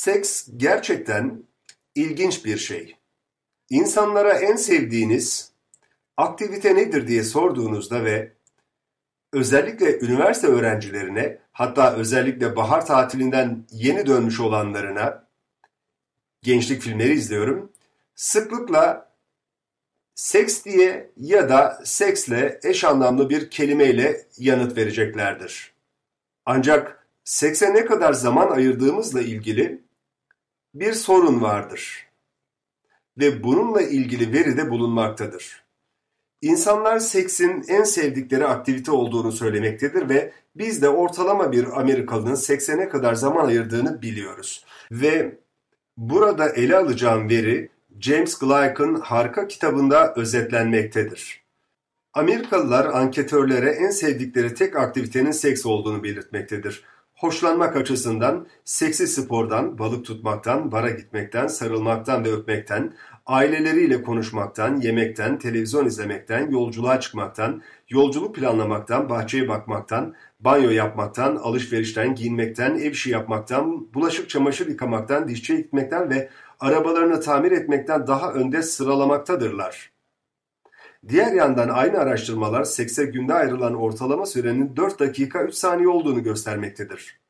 Seks gerçekten ilginç bir şey. İnsanlara en sevdiğiniz aktivite nedir diye sorduğunuzda ve özellikle üniversite öğrencilerine hatta özellikle bahar tatilinden yeni dönmüş olanlarına gençlik filmleri izliyorum. Sıklıkla seks diye ya da seksle eş anlamlı bir kelimeyle yanıt vereceklerdir. Ancak sekse ne kadar zaman ayırdığımızla ilgili bir sorun vardır ve bununla ilgili veri de bulunmaktadır. İnsanlar seksin en sevdikleri aktivite olduğunu söylemektedir ve biz de ortalama bir Amerikalının sekse ne kadar zaman ayırdığını biliyoruz. Ve burada ele alacağım veri James Gleick'ın harika kitabında özetlenmektedir. Amerikalılar anketörlere en sevdikleri tek aktivitenin seks olduğunu belirtmektedir. Hoşlanmak açısından seksi spordan, balık tutmaktan, bara gitmekten, sarılmaktan ve öpmekten, aileleriyle konuşmaktan, yemekten, televizyon izlemekten, yolculuğa çıkmaktan, yolculuk planlamaktan, bahçeye bakmaktan, banyo yapmaktan, alışverişten, giyinmekten, ev işi yapmaktan, bulaşık çamaşır yıkamaktan, dişçiye gitmekten ve arabalarını tamir etmekten daha önde sıralamaktadırlar. Diğer yandan aynı araştırmalar sekse günde ayrılan ortalama sürenin 4 dakika 3 saniye olduğunu göstermektedir.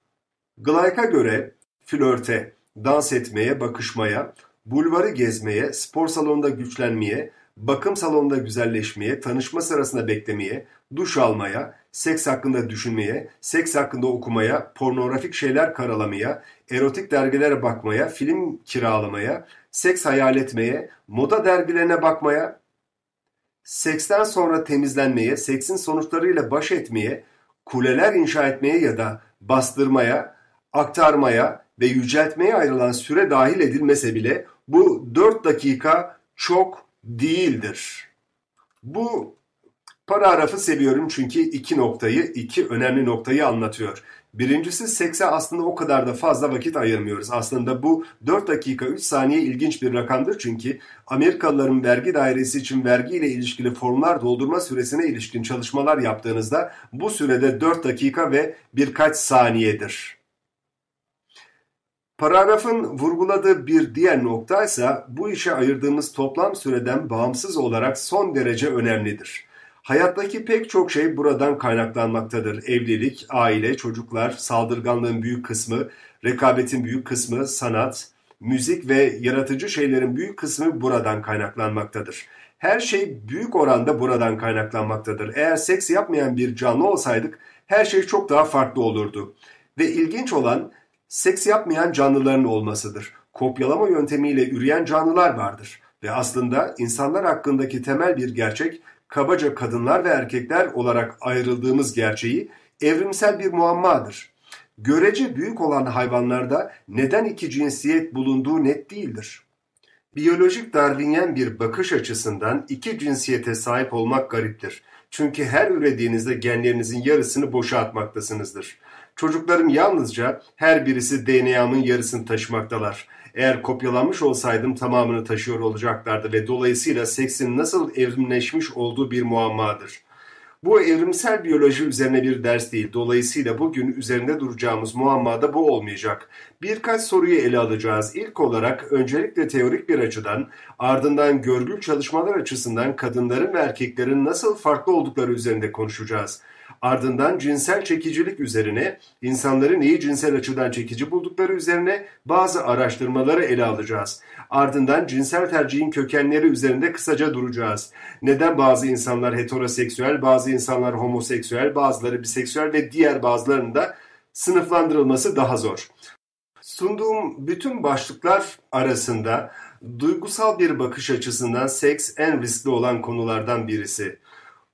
Gleick'a göre flörte, dans etmeye, bakışmaya, bulvarı gezmeye, spor salonunda güçlenmeye, bakım salonunda güzelleşmeye, tanışma sırasında beklemeye, duş almaya, seks hakkında düşünmeye, seks hakkında okumaya, pornografik şeyler karalamaya, erotik dergilere bakmaya, film kiralamaya, seks hayal etmeye, moda dergilerine bakmaya, seksten sonra temizlenmeye, seksin sonuçlarıyla baş etmeye, kuleler inşa etmeye ya da bastırmaya, aktarmaya ve yüceltmeye ayrılan süre dahil edilmese bile bu dört dakika çok değildir. Bu paragrafı seviyorum çünkü iki noktayı, iki önemli noktayı anlatıyor. Birincisi sekse aslında o kadar da fazla vakit ayırmıyoruz. Aslında bu 4 dakika 3 saniye ilginç bir rakamdır çünkü Amerikalıların vergi dairesi için vergi ile ilişkili formlar doldurma süresine ilişkin çalışmalar yaptığınızda bu sürede 4 dakika ve birkaç saniyedir. Paragrafın vurguladığı bir diğer nokta ise bu işe ayırdığımız toplam süreden bağımsız olarak son derece önemlidir. Hayattaki pek çok şey buradan kaynaklanmaktadır. Evlilik, aile, çocuklar, saldırganlığın büyük kısmı, rekabetin büyük kısmı, sanat, müzik ve yaratıcı şeylerin büyük kısmı buradan kaynaklanmaktadır. Her şey büyük oranda buradan kaynaklanmaktadır. Eğer seks yapmayan bir canlı olsaydık her şey çok daha farklı olurdu. Ve ilginç olan seks yapmayan canlıların olmasıdır. Kopyalama yöntemiyle üreyen canlılar vardır. Ve aslında insanlar hakkındaki temel bir gerçek kabaca kadınlar ve erkekler olarak ayrıldığımız gerçeği evrimsel bir muammadır. Görece büyük olan hayvanlarda neden iki cinsiyet bulunduğu net değildir. Biyolojik Darwinyen bir bakış açısından iki cinsiyete sahip olmak gariptir. Çünkü her ürediğinizde genlerinizin yarısını boşa atmaktasınızdır. Çocuklarım yalnızca her birisi DNA'mın yarısını taşımaktalar. Eğer kopyalanmış olsaydım tamamını taşıyor olacaklardı ve dolayısıyla seksin nasıl evrimleşmiş olduğu bir muammadır. Bu evrimsel biyoloji üzerine bir ders değil. Dolayısıyla bugün üzerinde duracağımız muamma da bu olmayacak. Birkaç soruyu ele alacağız. İlk olarak öncelikle teorik bir açıdan, ardından görgül çalışmalar açısından kadınların ve erkeklerin nasıl farklı oldukları üzerinde konuşacağız. Ardından cinsel çekicilik üzerine, insanların neyi cinsel açıdan çekici buldukları üzerine bazı araştırmaları ele alacağız. Ardından cinsel tercihin kökenleri üzerinde kısaca duracağız. Neden bazı insanlar heteroseksüel, bazı insanlar homoseksüel, bazıları biseksüel ve diğer bazılarının da sınıflandırılması daha zor. Sunduğum bütün başlıklar arasında duygusal bir bakış açısından seks en riskli olan konulardan birisi.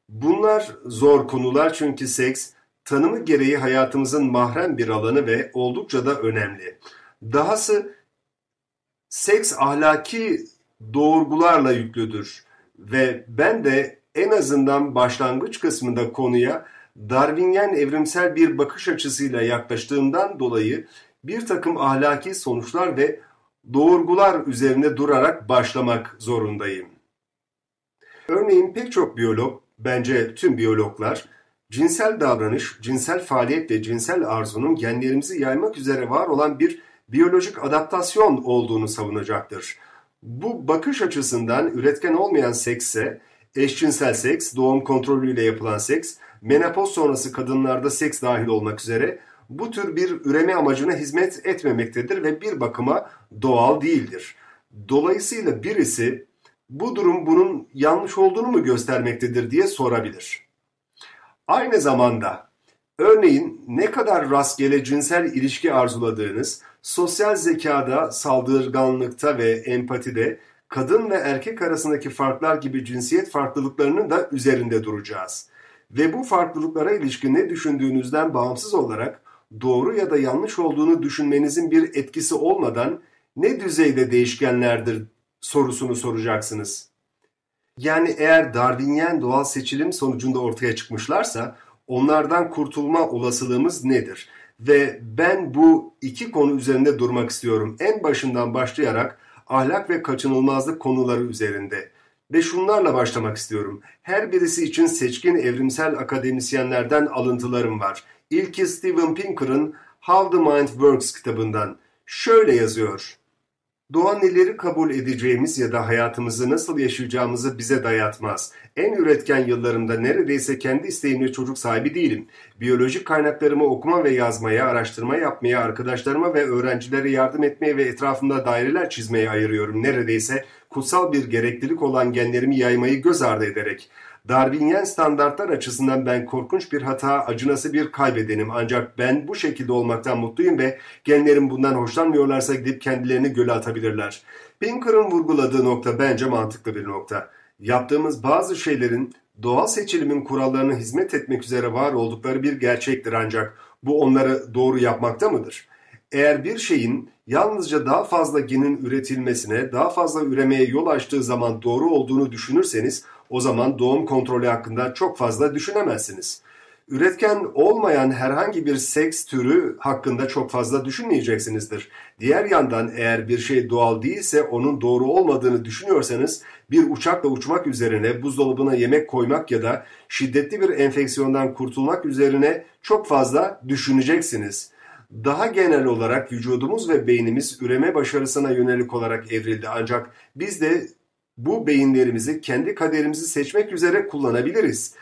Bunlar zor konular çünkü seks tanımı gereği hayatımızın mahrem bir alanı ve oldukça da önemli. Dahası seks ahlaki doğurgularla yüklüdür ve ben de en azından başlangıç kısmında konuya Darwinyen evrimsel bir bakış açısıyla yaklaştığımdan dolayı bir takım ahlaki sonuçlar ve doğurgular üzerine durarak başlamak zorundayım. Örneğin pek çok biyolog bence tüm biyologlar cinsel davranış, cinsel faaliyet ve cinsel arzunun genlerimizi yaymak üzere var olan bir biyolojik adaptasyon olduğunu savunacaktır. Bu bakış açısından üretken olmayan sekse eşcinsel seks, doğum kontrolüyle yapılan seks, menopoz sonrası kadınlarda seks dahil olmak üzere bu tür bir üreme amacına hizmet etmemektedir ve bir bakıma doğal değildir. Dolayısıyla birisi bu durum bunun yanlış olduğunu mu göstermektedir diye sorabilir. Aynı zamanda örneğin ne kadar rastgele cinsel ilişki arzuladığınız, sosyal zekada, saldırganlıkta ve empatide kadın ve erkek arasındaki farklar gibi cinsiyet farklılıklarının da üzerinde duracağız. Ve bu farklılıklara ilişkin ne düşündüğünüzden bağımsız olarak doğru ya da yanlış olduğunu düşünmenizin bir etkisi olmadan ne düzeyde değişkenlerdir sorusunu soracaksınız. Yani eğer Darwinyen doğal seçilim sonucunda ortaya çıkmışlarsa onlardan kurtulma olasılığımız nedir? Ve ben bu iki konu üzerinde durmak istiyorum. En başından başlayarak ahlak ve kaçınılmazlık konuları üzerinde. Ve şunlarla başlamak istiyorum. Her birisi için seçkin evrimsel akademisyenlerden alıntılarım var. İlki Steven Pinker'ın How the Mind Works kitabından. Şöyle yazıyor. Doğa neleri kabul edeceğimiz ya da hayatımızı nasıl yaşayacağımızı bize dayatmaz. En üretken yıllarımda neredeyse kendi isteğimle çocuk sahibi değilim. Biyolojik kaynaklarımı okuma ve yazmaya, araştırma yapmaya, arkadaşlarıma ve öğrencilere yardım etmeye ve etrafımda daireler çizmeye ayırıyorum. Neredeyse kutsal bir gereklilik olan genlerimi yaymayı göz ardı ederek. Darwinyen standartlar açısından ben korkunç bir hata, acınası bir kaybedenim. Ancak ben bu şekilde olmaktan mutluyum ve genlerim bundan hoşlanmıyorlarsa gidip kendilerini göle atabilirler. Pinker'ın vurguladığı nokta bence mantıklı bir nokta. Yaptığımız bazı şeylerin doğal seçilimin kurallarına hizmet etmek üzere var oldukları bir gerçektir ancak bu onları doğru yapmakta mıdır? Eğer bir şeyin yalnızca daha fazla genin üretilmesine, daha fazla üremeye yol açtığı zaman doğru olduğunu düşünürseniz o zaman doğum kontrolü hakkında çok fazla düşünemezsiniz. Üretken olmayan herhangi bir seks türü hakkında çok fazla düşünmeyeceksinizdir. Diğer yandan eğer bir şey doğal değilse onun doğru olmadığını düşünüyorsanız bir uçakla uçmak üzerine buzdolabına yemek koymak ya da şiddetli bir enfeksiyondan kurtulmak üzerine çok fazla düşüneceksiniz. Daha genel olarak vücudumuz ve beynimiz üreme başarısına yönelik olarak evrildi ancak biz de bu beyinlerimizi kendi kaderimizi seçmek üzere kullanabiliriz.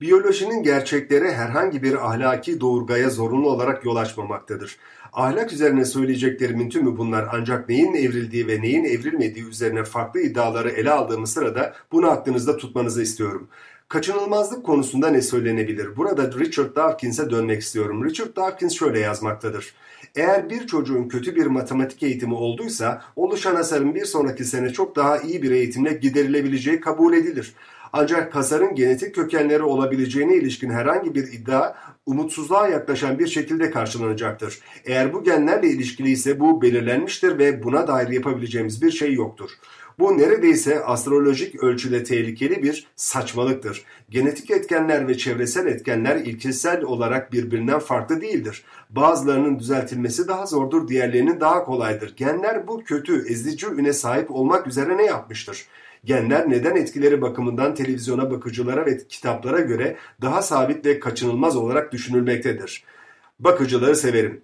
Biyolojinin gerçekleri herhangi bir ahlaki doğurgaya zorunlu olarak yol açmamaktadır. Ahlak üzerine söyleyeceklerimin tümü bunlar ancak neyin evrildiği ve neyin evrilmediği üzerine farklı iddiaları ele aldığımız sırada bunu aklınızda tutmanızı istiyorum. Kaçınılmazlık konusunda ne söylenebilir? Burada Richard Dawkins'e dönmek istiyorum. Richard Dawkins şöyle yazmaktadır. Eğer bir çocuğun kötü bir matematik eğitimi olduysa oluşan hasarın bir sonraki sene çok daha iyi bir eğitimle giderilebileceği kabul edilir. Ancak hasarın genetik kökenleri olabileceğine ilişkin herhangi bir iddia umutsuzluğa yaklaşan bir şekilde karşılanacaktır. Eğer bu genlerle ilişkili ise bu belirlenmiştir ve buna dair yapabileceğimiz bir şey yoktur. Bu neredeyse astrolojik ölçüde tehlikeli bir saçmalıktır. Genetik etkenler ve çevresel etkenler ilkesel olarak birbirinden farklı değildir. Bazılarının düzeltilmesi daha zordur, diğerlerinin daha kolaydır. Genler bu kötü, ezici üne sahip olmak üzere ne yapmıştır? Genler neden etkileri bakımından televizyona bakıcılara ve kitaplara göre daha sabit ve kaçınılmaz olarak düşünülmektedir. Bakıcıları severim.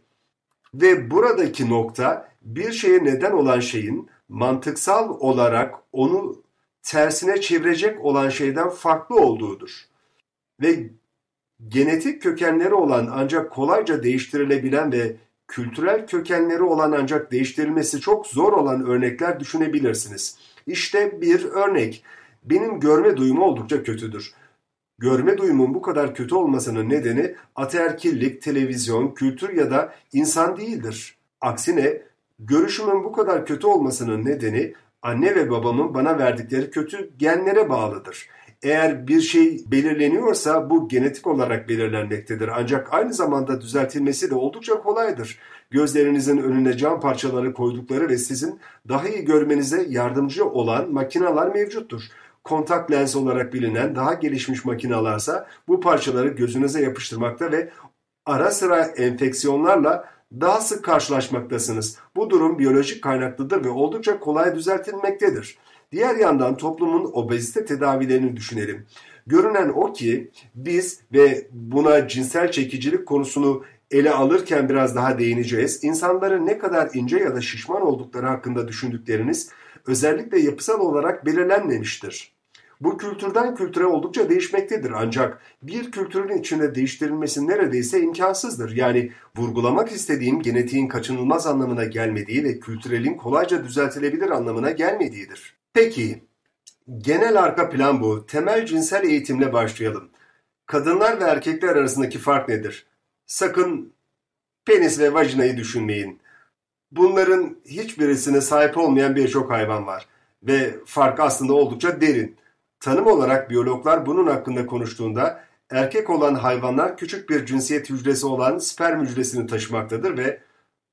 Ve buradaki nokta bir şeye neden olan şeyin mantıksal olarak onu tersine çevirecek olan şeyden farklı olduğudur. Ve genetik kökenleri olan ancak kolayca değiştirilebilen ve kültürel kökenleri olan ancak değiştirilmesi çok zor olan örnekler düşünebilirsiniz. İşte bir örnek. Benim görme duyumu oldukça kötüdür. Görme duyumun bu kadar kötü olmasının nedeni ataerkillik, televizyon, kültür ya da insan değildir. Aksine görüşümün bu kadar kötü olmasının nedeni anne ve babamın bana verdikleri kötü genlere bağlıdır. Eğer bir şey belirleniyorsa bu genetik olarak belirlenmektedir. Ancak aynı zamanda düzeltilmesi de oldukça kolaydır. Gözlerinizin önüne cam parçaları koydukları ve sizin daha iyi görmenize yardımcı olan makineler mevcuttur. Kontak lens olarak bilinen daha gelişmiş makinalarsa bu parçaları gözünüze yapıştırmakta ve ara sıra enfeksiyonlarla daha sık karşılaşmaktasınız. Bu durum biyolojik kaynaklıdır ve oldukça kolay düzeltilmektedir. Diğer yandan toplumun obezite tedavilerini düşünelim. Görünen o ki biz ve buna cinsel çekicilik konusunu ele alırken biraz daha değineceğiz. İnsanların ne kadar ince ya da şişman oldukları hakkında düşündükleriniz özellikle yapısal olarak belirlenmemiştir. Bu kültürden kültüre oldukça değişmektedir ancak bir kültürün içinde değiştirilmesi neredeyse imkansızdır. Yani vurgulamak istediğim genetiğin kaçınılmaz anlamına gelmediği ve kültürelin kolayca düzeltilebilir anlamına gelmediğidir. Peki, genel arka plan bu. Temel cinsel eğitimle başlayalım. Kadınlar ve erkekler arasındaki fark nedir? Sakın penis ve vajinayı düşünmeyin. Bunların hiçbirisine sahip olmayan birçok hayvan var ve fark aslında oldukça derin. Tanım olarak biyologlar bunun hakkında konuştuğunda erkek olan hayvanlar küçük bir cinsiyet hücresi olan sperm hücresini taşımaktadır ve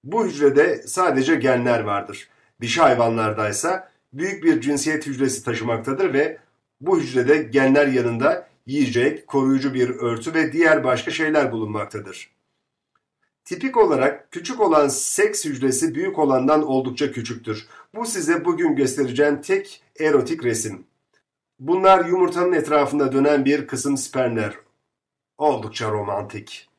bu hücrede sadece genler vardır. Dişi hayvanlarda ise büyük bir cinsiyet hücresi taşımaktadır ve bu hücrede genler yanında yiyecek, koruyucu bir örtü ve diğer başka şeyler bulunmaktadır. Tipik olarak küçük olan seks hücresi büyük olandan oldukça küçüktür. Bu size bugün göstereceğim tek erotik resim. Bunlar yumurtanın etrafında dönen bir kısım spermler. Oldukça romantik.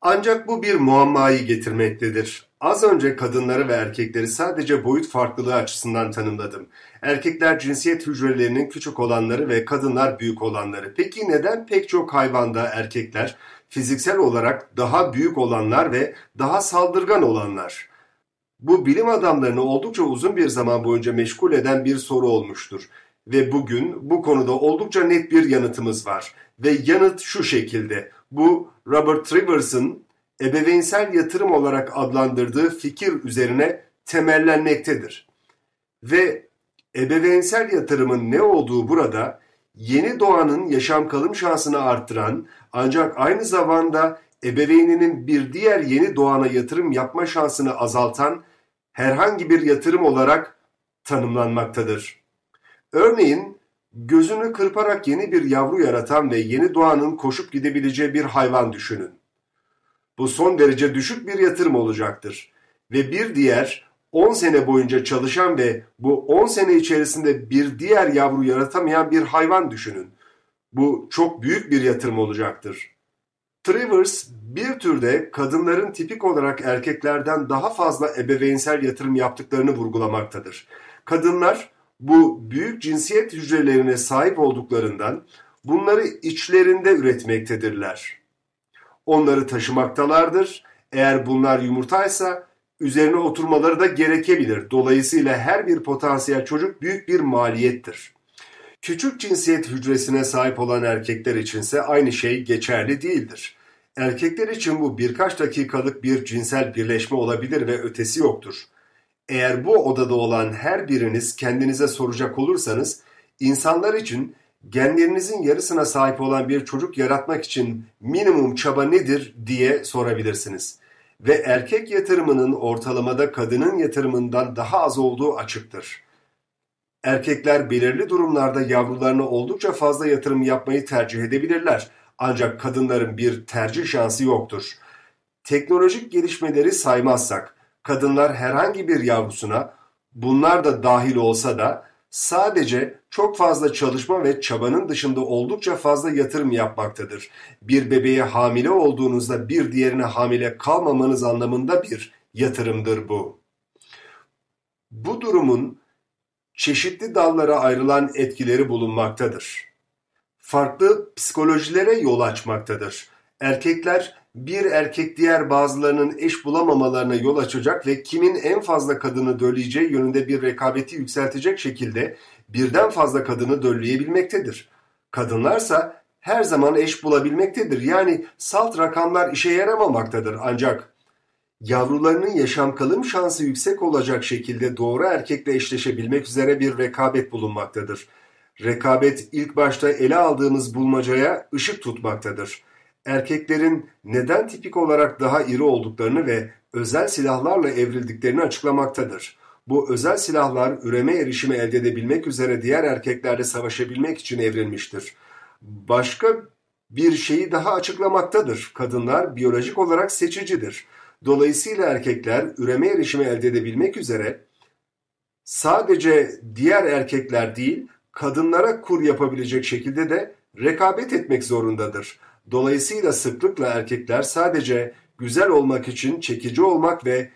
Ancak bu bir muammayı getirmektedir. Az önce kadınları ve erkekleri sadece boyut farklılığı açısından tanımladım. Erkekler cinsiyet hücrelerinin küçük olanları ve kadınlar büyük olanları. Peki neden pek çok hayvanda erkekler fiziksel olarak daha büyük olanlar ve daha saldırgan olanlar? Bu bilim adamlarını oldukça uzun bir zaman boyunca meşgul eden bir soru olmuştur. Ve bugün bu konuda oldukça net bir yanıtımız var. Ve yanıt şu şekilde. Bu Robert Trivers'ın ebeveynsel yatırım olarak adlandırdığı fikir üzerine temellenmektedir. Ve ebeveynsel yatırımın ne olduğu burada yeni doğanın yaşam kalım şansını arttıran ancak aynı zamanda ebeveyninin bir diğer yeni doğana yatırım yapma şansını azaltan herhangi bir yatırım olarak tanımlanmaktadır. Örneğin gözünü kırparak yeni bir yavru yaratan ve yeni doğanın koşup gidebileceği bir hayvan düşünün. Bu son derece düşük bir yatırım olacaktır. Ve bir diğer 10 sene boyunca çalışan ve bu 10 sene içerisinde bir diğer yavru yaratamayan bir hayvan düşünün. Bu çok büyük bir yatırım olacaktır. Travers bir türde kadınların tipik olarak erkeklerden daha fazla ebeveynsel yatırım yaptıklarını vurgulamaktadır. Kadınlar bu büyük cinsiyet hücrelerine sahip olduklarından bunları içlerinde üretmektedirler. Onları taşımaktalardır. Eğer bunlar yumurtaysa üzerine oturmaları da gerekebilir. Dolayısıyla her bir potansiyel çocuk büyük bir maliyettir. Küçük cinsiyet hücresine sahip olan erkekler içinse aynı şey geçerli değildir. Erkekler için bu birkaç dakikalık bir cinsel birleşme olabilir ve ötesi yoktur. Eğer bu odada olan her biriniz kendinize soracak olursanız, insanlar için genlerinizin yarısına sahip olan bir çocuk yaratmak için minimum çaba nedir diye sorabilirsiniz. Ve erkek yatırımının ortalamada kadının yatırımından daha az olduğu açıktır. Erkekler belirli durumlarda yavrularına oldukça fazla yatırım yapmayı tercih edebilirler. Ancak kadınların bir tercih şansı yoktur. Teknolojik gelişmeleri saymazsak, kadınlar herhangi bir yavrusuna, bunlar da dahil olsa da sadece çok fazla çalışma ve çabanın dışında oldukça fazla yatırım yapmaktadır. Bir bebeğe hamile olduğunuzda bir diğerine hamile kalmamanız anlamında bir yatırımdır bu. Bu durumun çeşitli dallara ayrılan etkileri bulunmaktadır. Farklı psikolojilere yol açmaktadır. Erkekler bir erkek diğer bazılarının eş bulamamalarına yol açacak ve kimin en fazla kadını dölleyeceği yönünde bir rekabeti yükseltecek şekilde birden fazla kadını dölleyebilmektedir. Kadınlarsa her zaman eş bulabilmektedir. Yani salt rakamlar işe yaramamaktadır ancak yavrularının yaşam kalım şansı yüksek olacak şekilde doğru erkekle eşleşebilmek üzere bir rekabet bulunmaktadır. Rekabet ilk başta ele aldığımız bulmacaya ışık tutmaktadır erkeklerin neden tipik olarak daha iri olduklarını ve özel silahlarla evrildiklerini açıklamaktadır. Bu özel silahlar üreme erişimi elde edebilmek üzere diğer erkeklerle savaşabilmek için evrilmiştir. Başka bir şeyi daha açıklamaktadır. Kadınlar biyolojik olarak seçicidir. Dolayısıyla erkekler üreme erişimi elde edebilmek üzere sadece diğer erkekler değil, kadınlara kur yapabilecek şekilde de rekabet etmek zorundadır. Dolayısıyla sıklıkla erkekler sadece güzel olmak için çekici olmak ve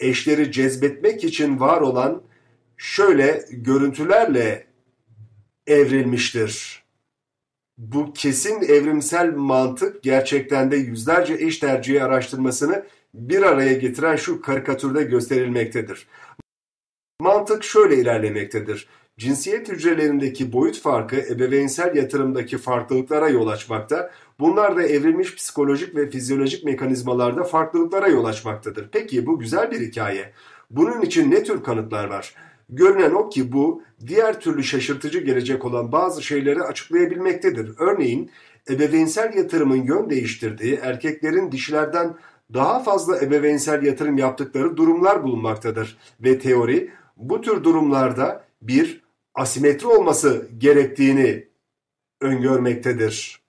eşleri cezbetmek için var olan şöyle görüntülerle evrilmiştir. Bu kesin evrimsel mantık gerçekten de yüzlerce eş tercihi araştırmasını bir araya getiren şu karikatürde gösterilmektedir. Mantık şöyle ilerlemektedir. Cinsiyet hücrelerindeki boyut farkı ebeveynsel yatırımdaki farklılıklara yol açmakta, bunlar da evrilmiş psikolojik ve fizyolojik mekanizmalarda farklılıklara yol açmaktadır. Peki bu güzel bir hikaye. Bunun için ne tür kanıtlar var? Görünen o ki bu diğer türlü şaşırtıcı gelecek olan bazı şeyleri açıklayabilmektedir. Örneğin ebeveynsel yatırımın yön değiştirdiği erkeklerin dişilerden daha fazla ebeveynsel yatırım yaptıkları durumlar bulunmaktadır. Ve teori bu tür durumlarda bir asimetri olması gerektiğini öngörmektedir.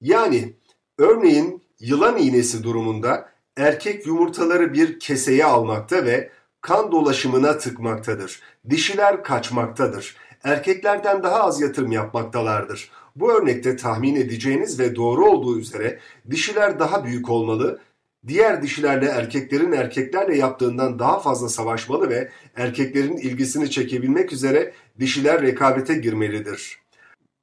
Yani örneğin yılan iğnesi durumunda erkek yumurtaları bir keseye almakta ve kan dolaşımına tıkmaktadır. Dişiler kaçmaktadır. Erkeklerden daha az yatırım yapmaktalardır. Bu örnekte tahmin edeceğiniz ve doğru olduğu üzere dişiler daha büyük olmalı, diğer dişilerle erkeklerin erkeklerle yaptığından daha fazla savaşmalı ve erkeklerin ilgisini çekebilmek üzere dişiler rekabete girmelidir.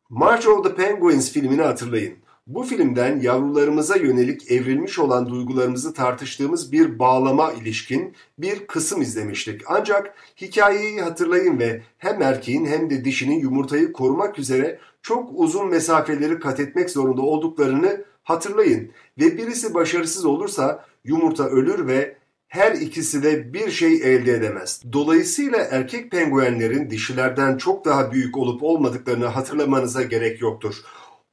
March of the Penguins filmini hatırlayın. Bu filmden yavrularımıza yönelik evrilmiş olan duygularımızı tartıştığımız bir bağlama ilişkin bir kısım izlemiştik. Ancak hikayeyi hatırlayın ve hem erkeğin hem de dişinin yumurtayı korumak üzere çok uzun mesafeleri kat etmek zorunda olduklarını hatırlayın. Ve birisi başarısız olursa yumurta ölür ve her ikisi de bir şey elde edemez. Dolayısıyla erkek penguenlerin dişilerden çok daha büyük olup olmadıklarını hatırlamanıza gerek yoktur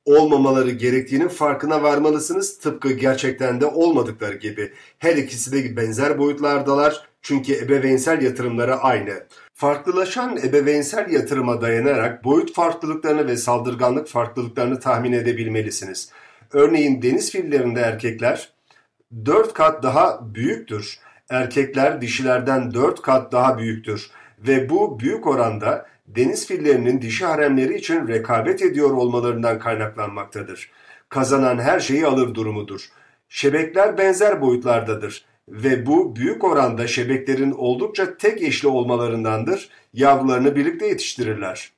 olmamaları gerektiğinin farkına varmalısınız tıpkı gerçekten de olmadıkları gibi. Her ikisi de benzer boyutlardalar çünkü ebeveynsel yatırımları aynı. Farklılaşan ebeveynsel yatırıma dayanarak boyut farklılıklarını ve saldırganlık farklılıklarını tahmin edebilmelisiniz. Örneğin deniz fillerinde erkekler 4 kat daha büyüktür. Erkekler dişilerden 4 kat daha büyüktür ve bu büyük oranda deniz fillerinin dişi haremleri için rekabet ediyor olmalarından kaynaklanmaktadır. Kazanan her şeyi alır durumudur. Şebekler benzer boyutlardadır ve bu büyük oranda şebeklerin oldukça tek eşli olmalarındandır, yavrularını birlikte yetiştirirler.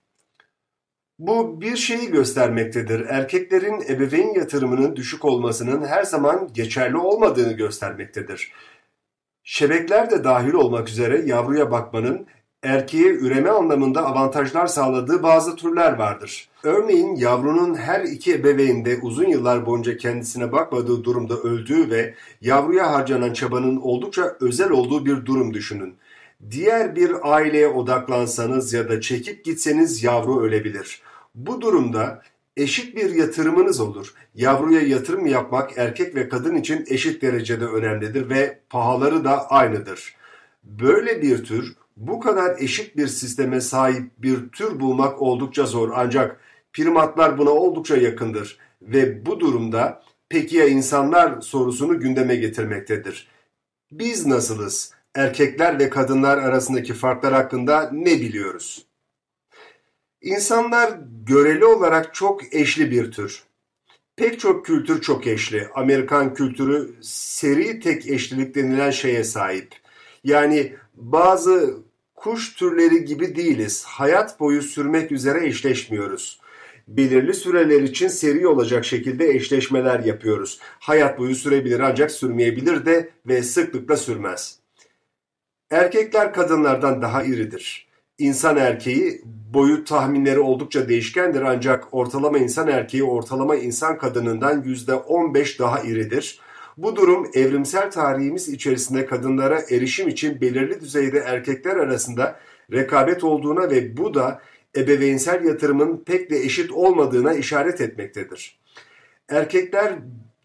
Bu bir şeyi göstermektedir. Erkeklerin ebeveyn yatırımının düşük olmasının her zaman geçerli olmadığını göstermektedir. Şebekler de dahil olmak üzere yavruya bakmanın erkeğe üreme anlamında avantajlar sağladığı bazı türler vardır. Örneğin yavrunun her iki ebeveyn uzun yıllar boyunca kendisine bakmadığı durumda öldüğü ve yavruya harcanan çabanın oldukça özel olduğu bir durum düşünün. Diğer bir aileye odaklansanız ya da çekip gitseniz yavru ölebilir. Bu durumda eşit bir yatırımınız olur. Yavruya yatırım yapmak erkek ve kadın için eşit derecede önemlidir ve pahaları da aynıdır. Böyle bir tür bu kadar eşit bir sisteme sahip bir tür bulmak oldukça zor ancak primatlar buna oldukça yakındır ve bu durumda peki ya insanlar sorusunu gündeme getirmektedir. Biz nasılız? Erkekler ve kadınlar arasındaki farklar hakkında ne biliyoruz? İnsanlar göreli olarak çok eşli bir tür. Pek çok kültür çok eşli. Amerikan kültürü seri tek eşlilik denilen şeye sahip. Yani bazı kuş türleri gibi değiliz. Hayat boyu sürmek üzere eşleşmiyoruz. Belirli süreler için seri olacak şekilde eşleşmeler yapıyoruz. Hayat boyu sürebilir ancak sürmeyebilir de ve sıklıkla sürmez. Erkekler kadınlardan daha iridir. İnsan erkeği boyut tahminleri oldukça değişkendir ancak ortalama insan erkeği ortalama insan kadınından %15 daha iridir. Bu durum evrimsel tarihimiz içerisinde kadınlara erişim için belirli düzeyde erkekler arasında rekabet olduğuna ve bu da ebeveynsel yatırımın pek de eşit olmadığına işaret etmektedir. Erkekler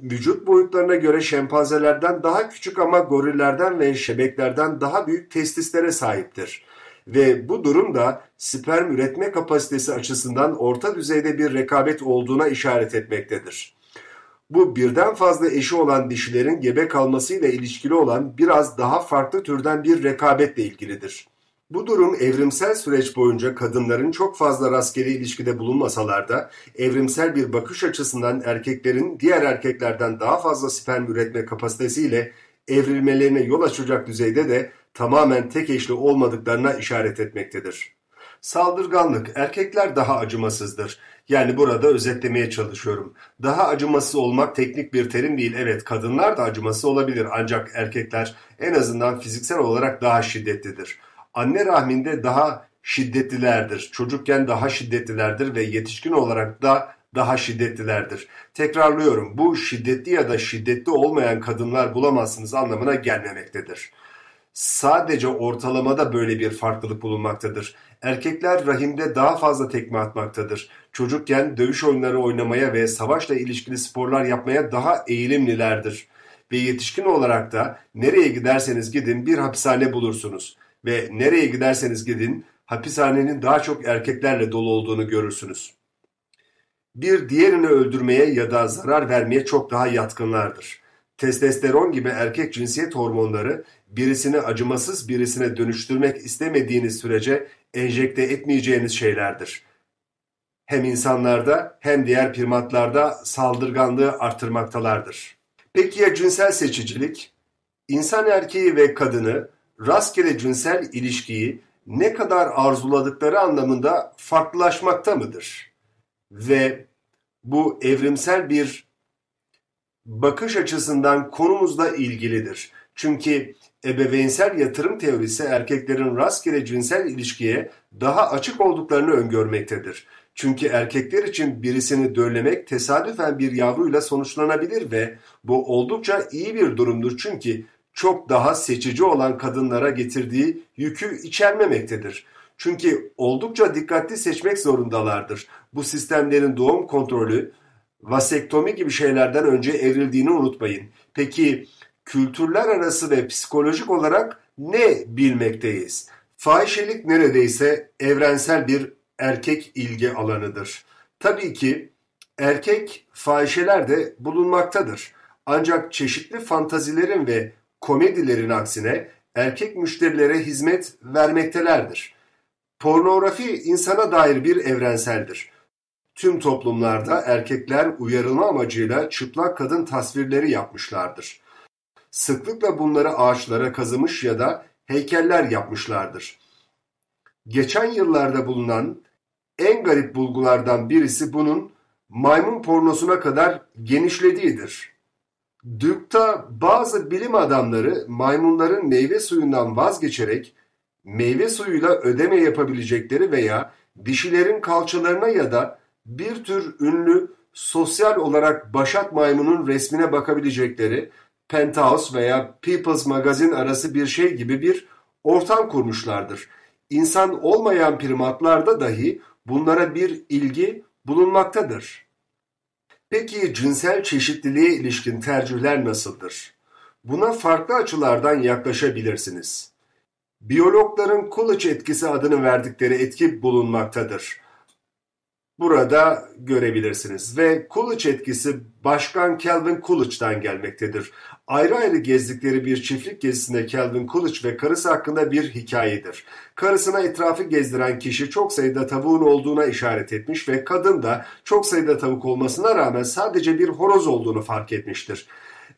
vücut boyutlarına göre şempanzelerden daha küçük ama gorillerden ve şebeklerden daha büyük testislere sahiptir. Ve bu durum da sperm üretme kapasitesi açısından orta düzeyde bir rekabet olduğuna işaret etmektedir. Bu birden fazla eşi olan dişilerin gebe kalmasıyla ilişkili olan biraz daha farklı türden bir rekabetle ilgilidir. Bu durum evrimsel süreç boyunca kadınların çok fazla rastgele ilişkide bulunmasalar da evrimsel bir bakış açısından erkeklerin diğer erkeklerden daha fazla sperm üretme kapasitesiyle evrilmelerine yol açacak düzeyde de tamamen tek eşli olmadıklarına işaret etmektedir. Saldırganlık, erkekler daha acımasızdır. Yani burada özetlemeye çalışıyorum. Daha acımasız olmak teknik bir terim değil. Evet kadınlar da acımasız olabilir ancak erkekler en azından fiziksel olarak daha şiddetlidir. Anne rahminde daha şiddetlilerdir. Çocukken daha şiddetlilerdir ve yetişkin olarak da daha şiddetlilerdir. Tekrarlıyorum bu şiddetli ya da şiddetli olmayan kadınlar bulamazsınız anlamına gelmemektedir. Sadece ortalamada böyle bir farklılık bulunmaktadır. Erkekler rahimde daha fazla tekme atmaktadır. Çocukken dövüş oyunları oynamaya ve savaşla ilişkili sporlar yapmaya daha eğilimlilerdir. Ve yetişkin olarak da nereye giderseniz gidin bir hapishane bulursunuz. Ve nereye giderseniz gidin hapishanenin daha çok erkeklerle dolu olduğunu görürsünüz. Bir diğerini öldürmeye ya da zarar vermeye çok daha yatkınlardır. Testosteron gibi erkek cinsiyet hormonları birisini acımasız birisine dönüştürmek istemediğiniz sürece enjekte etmeyeceğiniz şeylerdir. Hem insanlarda hem diğer primatlarda saldırganlığı artırmaktalardır. Peki ya cinsel seçicilik? İnsan erkeği ve kadını rastgele cinsel ilişkiyi ne kadar arzuladıkları anlamında farklılaşmakta mıdır? Ve bu evrimsel bir bakış açısından konumuzla ilgilidir. Çünkü ebeveynsel yatırım teorisi erkeklerin rastgele cinsel ilişkiye daha açık olduklarını öngörmektedir. Çünkü erkekler için birisini döllemek tesadüfen bir yavruyla sonuçlanabilir ve bu oldukça iyi bir durumdur çünkü çok daha seçici olan kadınlara getirdiği yükü içermemektedir. Çünkü oldukça dikkatli seçmek zorundalardır. Bu sistemlerin doğum kontrolü, vasektomi gibi şeylerden önce evrildiğini unutmayın. Peki kültürler arası ve psikolojik olarak ne bilmekteyiz? Fahişelik neredeyse evrensel bir erkek ilgi alanıdır. Tabii ki erkek fahişeler de bulunmaktadır. Ancak çeşitli fantazilerin ve komedilerin aksine erkek müşterilere hizmet vermektelerdir. Pornografi insana dair bir evrenseldir. Tüm toplumlarda erkekler uyarılma amacıyla çıplak kadın tasvirleri yapmışlardır. Sıklıkla bunları ağaçlara kazımış ya da heykeller yapmışlardır. Geçen yıllarda bulunan en garip bulgulardan birisi bunun maymun pornosuna kadar genişlediğidir. Duke'ta bazı bilim adamları maymunların meyve suyundan vazgeçerek meyve suyuyla ödeme yapabilecekleri veya dişilerin kalçalarına ya da bir tür ünlü sosyal olarak başat maymunun resmine bakabilecekleri Penthouse veya People's Magazine arası bir şey gibi bir ortam kurmuşlardır. İnsan olmayan primatlarda dahi bunlara bir ilgi bulunmaktadır. Peki cinsel çeşitliliğe ilişkin tercihler nasıldır? Buna farklı açılardan yaklaşabilirsiniz. Biyologların Coolidge etkisi adını verdikleri etki bulunmaktadır. Burada görebilirsiniz ve Coolidge etkisi Başkan Calvin Coolidge'dan gelmektedir. Ayrı ayrı gezdikleri bir çiftlik gezisinde Calvin Coolidge ve karısı hakkında bir hikayedir. Karısına etrafı gezdiren kişi çok sayıda tavuğun olduğuna işaret etmiş ve kadın da çok sayıda tavuk olmasına rağmen sadece bir horoz olduğunu fark etmiştir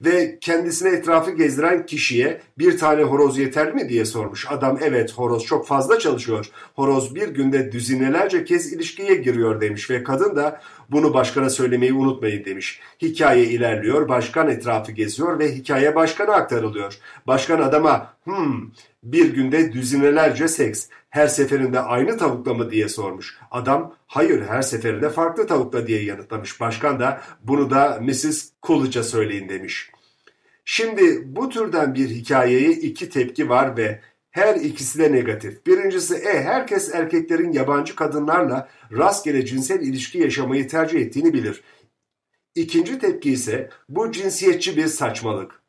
ve kendisine etrafı gezdiren kişiye bir tane horoz yeter mi diye sormuş. Adam evet horoz çok fazla çalışıyor. Horoz bir günde düzinelerce kez ilişkiye giriyor demiş ve kadın da bunu başkana söylemeyi unutmayın demiş. Hikaye ilerliyor, başkan etrafı geziyor ve hikaye başkana aktarılıyor. Başkan adama hmm bir günde düzinelerce seks her seferinde aynı tavukla mı diye sormuş. Adam hayır her seferinde farklı tavukla diye yanıtlamış. Başkan da bunu da Mrs. Coolidge'a söyleyin demiş. Şimdi bu türden bir hikayeye iki tepki var ve her ikisi de negatif. Birincisi e herkes erkeklerin yabancı kadınlarla rastgele cinsel ilişki yaşamayı tercih ettiğini bilir. İkinci tepki ise bu cinsiyetçi bir saçmalık.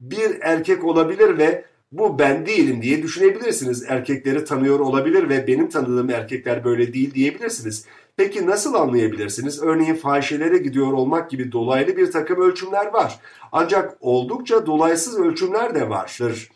Bir erkek olabilir ve bu ben değilim diye düşünebilirsiniz. Erkekleri tanıyor olabilir ve benim tanıdığım erkekler böyle değil diyebilirsiniz. Peki nasıl anlayabilirsiniz? Örneğin fahişelere gidiyor olmak gibi dolaylı bir takım ölçümler var. Ancak oldukça dolaysız ölçümler de vardır.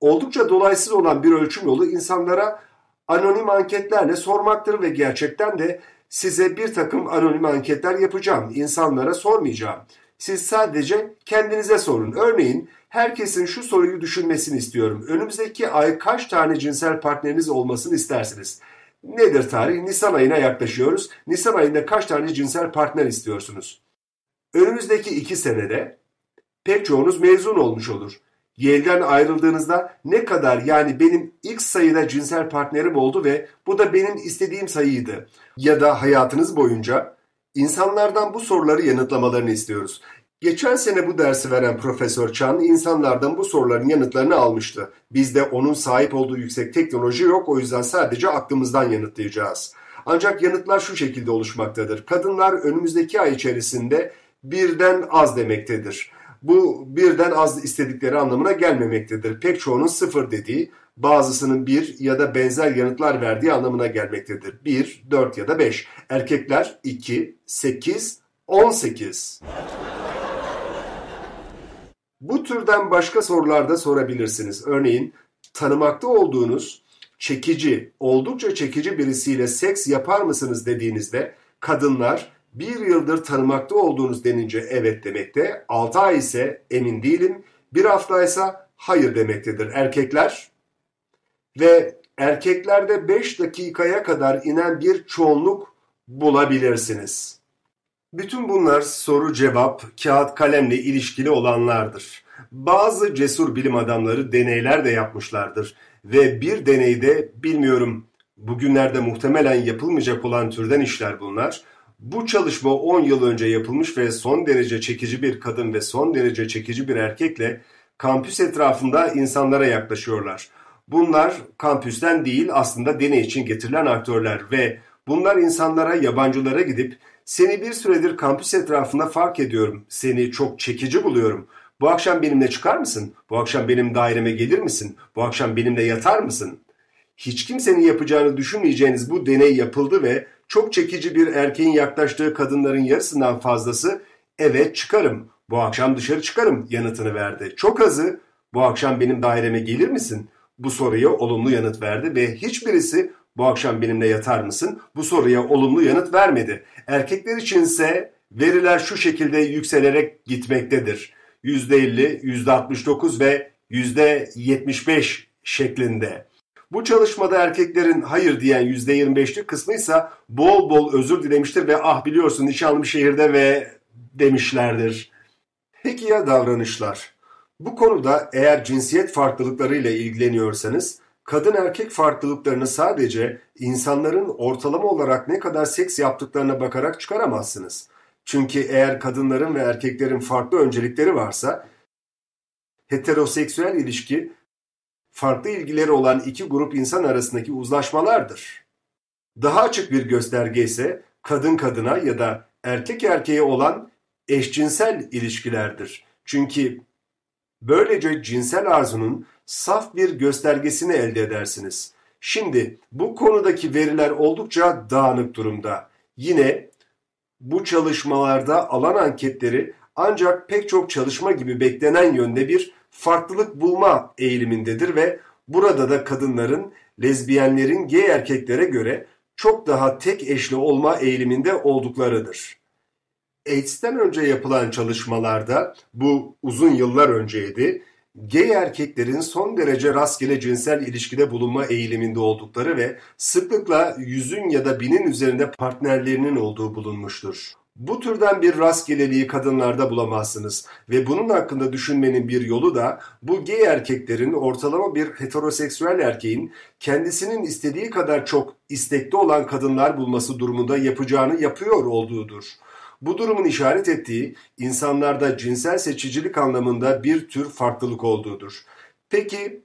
Oldukça dolaysız olan bir ölçüm yolu insanlara anonim anketlerle sormaktır ve gerçekten de size bir takım anonim anketler yapacağım. İnsanlara sormayacağım. Siz sadece kendinize sorun. Örneğin herkesin şu soruyu düşünmesini istiyorum. Önümüzdeki ay kaç tane cinsel partneriniz olmasını istersiniz? Nedir tarih? Nisan ayına yaklaşıyoruz. Nisan ayında kaç tane cinsel partner istiyorsunuz? Önümüzdeki iki senede pek çoğunuz mezun olmuş olur. Yale'den ayrıldığınızda ne kadar yani benim ilk sayıda cinsel partnerim oldu ve bu da benim istediğim sayıydı. Ya da hayatınız boyunca insanlardan bu soruları yanıtlamalarını istiyoruz. Geçen sene bu dersi veren Profesör Chan insanlardan bu soruların yanıtlarını almıştı. Bizde onun sahip olduğu yüksek teknoloji yok o yüzden sadece aklımızdan yanıtlayacağız. Ancak yanıtlar şu şekilde oluşmaktadır. Kadınlar önümüzdeki ay içerisinde birden az demektedir. Bu birden az istedikleri anlamına gelmemektedir. Pek çoğunun sıfır dediği, bazısının bir ya da benzer yanıtlar verdiği anlamına gelmektedir. 1, 4 ya da 5. Erkekler 2, 8, 18. Bu türden başka sorular da sorabilirsiniz. Örneğin tanımakta olduğunuz çekici, oldukça çekici birisiyle seks yapar mısınız dediğinizde kadınlar bir yıldır tanımakta olduğunuz denince evet demekte, 6 ay ise emin değilim, bir hafta ise hayır demektedir. Erkekler ve erkeklerde 5 dakikaya kadar inen bir çoğunluk bulabilirsiniz. Bütün bunlar soru cevap, kağıt kalemle ilişkili olanlardır. Bazı cesur bilim adamları deneyler de yapmışlardır ve bir deneyde bilmiyorum bugünlerde muhtemelen yapılmayacak olan türden işler bunlar. Bu çalışma 10 yıl önce yapılmış ve son derece çekici bir kadın ve son derece çekici bir erkekle kampüs etrafında insanlara yaklaşıyorlar. Bunlar kampüsten değil aslında deney için getirilen aktörler ve bunlar insanlara yabancılara gidip seni bir süredir kampüs etrafında fark ediyorum. Seni çok çekici buluyorum. Bu akşam benimle çıkar mısın? Bu akşam benim daireme gelir misin? Bu akşam benimle yatar mısın? Hiç kimsenin yapacağını düşünmeyeceğiniz bu deney yapıldı ve çok çekici bir erkeğin yaklaştığı kadınların yarısından fazlası evet çıkarım, bu akşam dışarı çıkarım yanıtını verdi. Çok azı bu akşam benim daireme gelir misin? Bu soruya olumlu yanıt verdi ve hiçbirisi bu akşam benimle yatar mısın? Bu soruya olumlu yanıt vermedi. Erkekler içinse veriler şu şekilde yükselerek gitmektedir. %50, %69 ve %75 şeklinde. Bu çalışmada erkeklerin hayır diyen %25'lik kısmı ise bol bol özür dilemiştir ve ah biliyorsun nişanlı şehirde ve demişlerdir. Peki ya davranışlar? Bu konuda eğer cinsiyet farklılıklarıyla ilgileniyorsanız kadın erkek farklılıklarını sadece insanların ortalama olarak ne kadar seks yaptıklarına bakarak çıkaramazsınız. Çünkü eğer kadınların ve erkeklerin farklı öncelikleri varsa heteroseksüel ilişki farklı ilgileri olan iki grup insan arasındaki uzlaşmalardır. Daha açık bir gösterge ise kadın kadına ya da erkek erkeğe olan eşcinsel ilişkilerdir. Çünkü böylece cinsel arzunun saf bir göstergesini elde edersiniz. Şimdi bu konudaki veriler oldukça dağınık durumda. Yine bu çalışmalarda alan anketleri ancak pek çok çalışma gibi beklenen yönde bir farklılık bulma eğilimindedir ve burada da kadınların lezbiyenlerin gay erkeklere göre çok daha tek eşli olma eğiliminde olduklarıdır. AIDS'ten önce yapılan çalışmalarda bu uzun yıllar önceydi. Gay erkeklerin son derece rastgele cinsel ilişkide bulunma eğiliminde oldukları ve sıklıkla yüzün ya da binin üzerinde partnerlerinin olduğu bulunmuştur. Bu türden bir rastgeleliği kadınlarda bulamazsınız ve bunun hakkında düşünmenin bir yolu da bu gay erkeklerin ortalama bir heteroseksüel erkeğin kendisinin istediği kadar çok istekli olan kadınlar bulması durumunda yapacağını yapıyor olduğudur. Bu durumun işaret ettiği insanlarda cinsel seçicilik anlamında bir tür farklılık olduğudur. Peki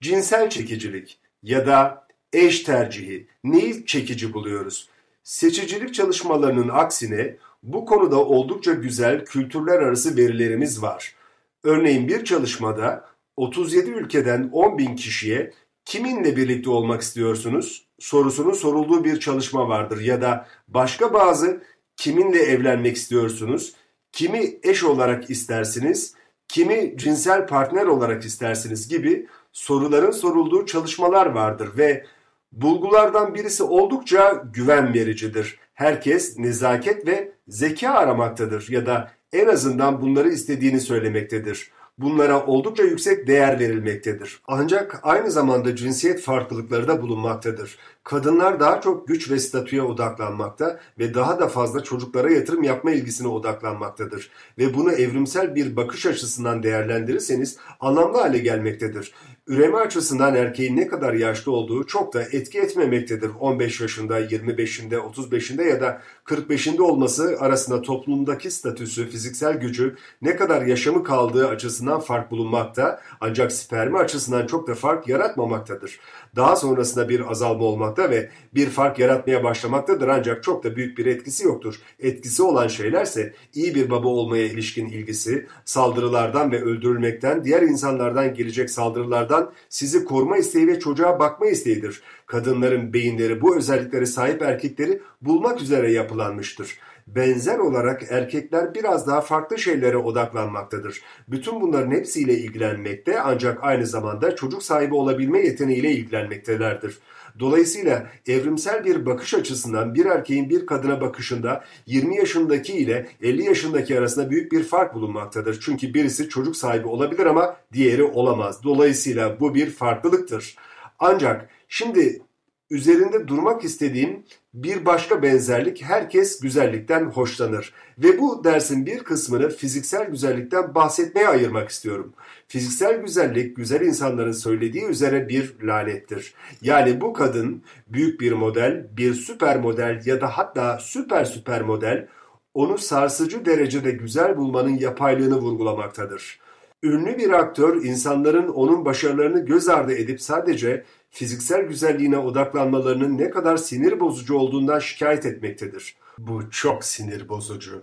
cinsel çekicilik ya da eş tercihi neyi çekici buluyoruz? Seçicilik çalışmalarının aksine bu konuda oldukça güzel kültürler arası verilerimiz var. Örneğin bir çalışmada 37 ülkeden 10 bin kişiye kiminle birlikte olmak istiyorsunuz? sorusunun sorulduğu bir çalışma vardır. Ya da başka bazı kiminle evlenmek istiyorsunuz, kimi eş olarak istersiniz, kimi cinsel partner olarak istersiniz? gibi soruların sorulduğu çalışmalar vardır. Ve bulgulardan birisi oldukça güven vericidir. Herkes nezaket ve zeka aramaktadır ya da en azından bunları istediğini söylemektedir bunlara oldukça yüksek değer verilmektedir. Ancak aynı zamanda cinsiyet farklılıkları da bulunmaktadır. Kadınlar daha çok güç ve statüye odaklanmakta ve daha da fazla çocuklara yatırım yapma ilgisine odaklanmaktadır. Ve bunu evrimsel bir bakış açısından değerlendirirseniz anlamlı hale gelmektedir. Üreme açısından erkeğin ne kadar yaşlı olduğu çok da etki etmemektedir. 15 yaşında, 25'inde, 35'inde ya da 45'inde olması arasında toplumdaki statüsü, fiziksel gücü, ne kadar yaşamı kaldığı açısından fark bulunmakta ancak spermi açısından çok da fark yaratmamaktadır. Daha sonrasında bir azalma olmakta ve bir fark yaratmaya başlamaktadır ancak çok da büyük bir etkisi yoktur. Etkisi olan şeylerse iyi bir baba olmaya ilişkin ilgisi, saldırılardan ve öldürülmekten, diğer insanlardan gelecek saldırılardan sizi koruma isteği ve çocuğa bakma isteğidir. Kadınların beyinleri bu özelliklere sahip erkekleri bulmak üzere yapılanmıştır. Benzer olarak erkekler biraz daha farklı şeylere odaklanmaktadır. Bütün bunların hepsiyle ilgilenmekte ancak aynı zamanda çocuk sahibi olabilme yeteneğiyle ilgilenmektelerdir. Dolayısıyla evrimsel bir bakış açısından bir erkeğin bir kadına bakışında 20 yaşındaki ile 50 yaşındaki arasında büyük bir fark bulunmaktadır. Çünkü birisi çocuk sahibi olabilir ama diğeri olamaz. Dolayısıyla bu bir farklılıktır. Ancak şimdi üzerinde durmak istediğim bir başka benzerlik herkes güzellikten hoşlanır ve bu dersin bir kısmını fiziksel güzellikten bahsetmeye ayırmak istiyorum. Fiziksel güzellik güzel insanların söylediği üzere bir lanettir. Yani bu kadın büyük bir model, bir süper model ya da hatta süper süper model onu sarsıcı derecede güzel bulmanın yapaylığını vurgulamaktadır. Ünlü bir aktör insanların onun başarılarını göz ardı edip sadece fiziksel güzelliğine odaklanmalarının ne kadar sinir bozucu olduğundan şikayet etmektedir. Bu çok sinir bozucu.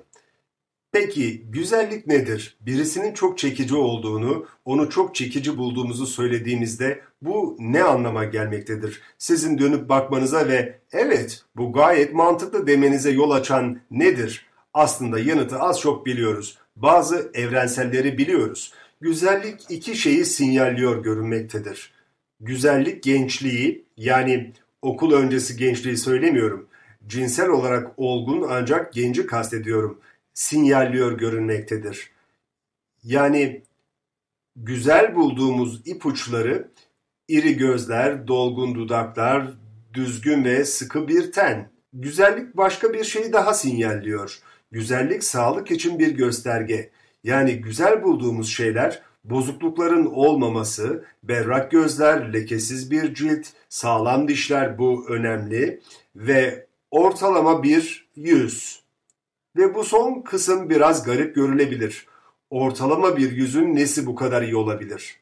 Peki güzellik nedir? Birisinin çok çekici olduğunu, onu çok çekici bulduğumuzu söylediğimizde bu ne anlama gelmektedir? Sizin dönüp bakmanıza ve evet bu gayet mantıklı demenize yol açan nedir? Aslında yanıtı az çok biliyoruz. Bazı evrenselleri biliyoruz. Güzellik iki şeyi sinyalliyor görünmektedir. Güzellik gençliği yani okul öncesi gençliği söylemiyorum. Cinsel olarak olgun ancak genci kastediyorum. Sinyalliyor görünmektedir. Yani güzel bulduğumuz ipuçları iri gözler, dolgun dudaklar, düzgün ve sıkı bir ten. Güzellik başka bir şey daha sinyalliyor. Güzellik sağlık için bir gösterge. Yani güzel bulduğumuz şeyler bozuklukların olmaması, berrak gözler, lekesiz bir cilt, sağlam dişler bu önemli ve ortalama bir yüz. Ve bu son kısım biraz garip görülebilir. Ortalama bir yüzün nesi bu kadar iyi olabilir?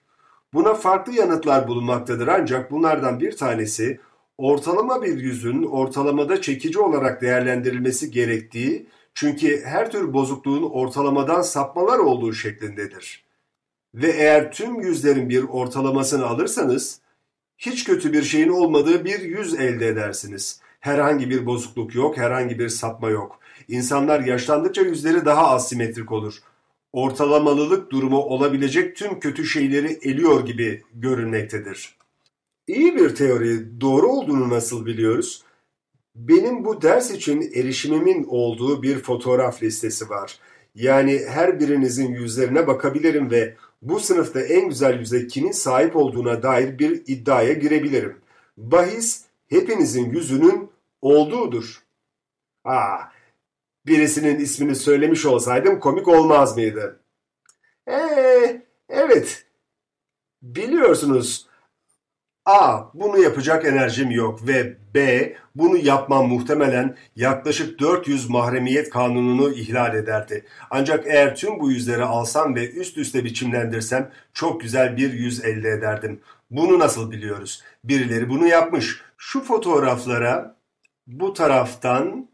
Buna farklı yanıtlar bulunmaktadır ancak bunlardan bir tanesi ortalama bir yüzün ortalamada çekici olarak değerlendirilmesi gerektiği çünkü her tür bozukluğun ortalamadan sapmalar olduğu şeklindedir. Ve eğer tüm yüzlerin bir ortalamasını alırsanız hiç kötü bir şeyin olmadığı bir yüz elde edersiniz. Herhangi bir bozukluk yok, herhangi bir sapma yok. İnsanlar yaşlandıkça yüzleri daha asimetrik olur. Ortalamalılık durumu olabilecek tüm kötü şeyleri eliyor gibi görünmektedir. İyi bir teori doğru olduğunu nasıl biliyoruz? Benim bu ders için erişimimin olduğu bir fotoğraf listesi var. Yani her birinizin yüzlerine bakabilirim ve bu sınıfta en güzel yüze kimin sahip olduğuna dair bir iddiaya girebilirim. Bahis hepinizin yüzünün olduğudur. Aa, birisinin ismini söylemiş olsaydım komik olmaz mıydı? Eee, evet. Biliyorsunuz A. Bunu yapacak enerjim yok ve B. Bunu yapmam muhtemelen yaklaşık 400 mahremiyet kanununu ihlal ederdi. Ancak eğer tüm bu yüzleri alsam ve üst üste biçimlendirsem çok güzel bir yüz elde ederdim. Bunu nasıl biliyoruz? Birileri bunu yapmış. Şu fotoğraflara bu taraftan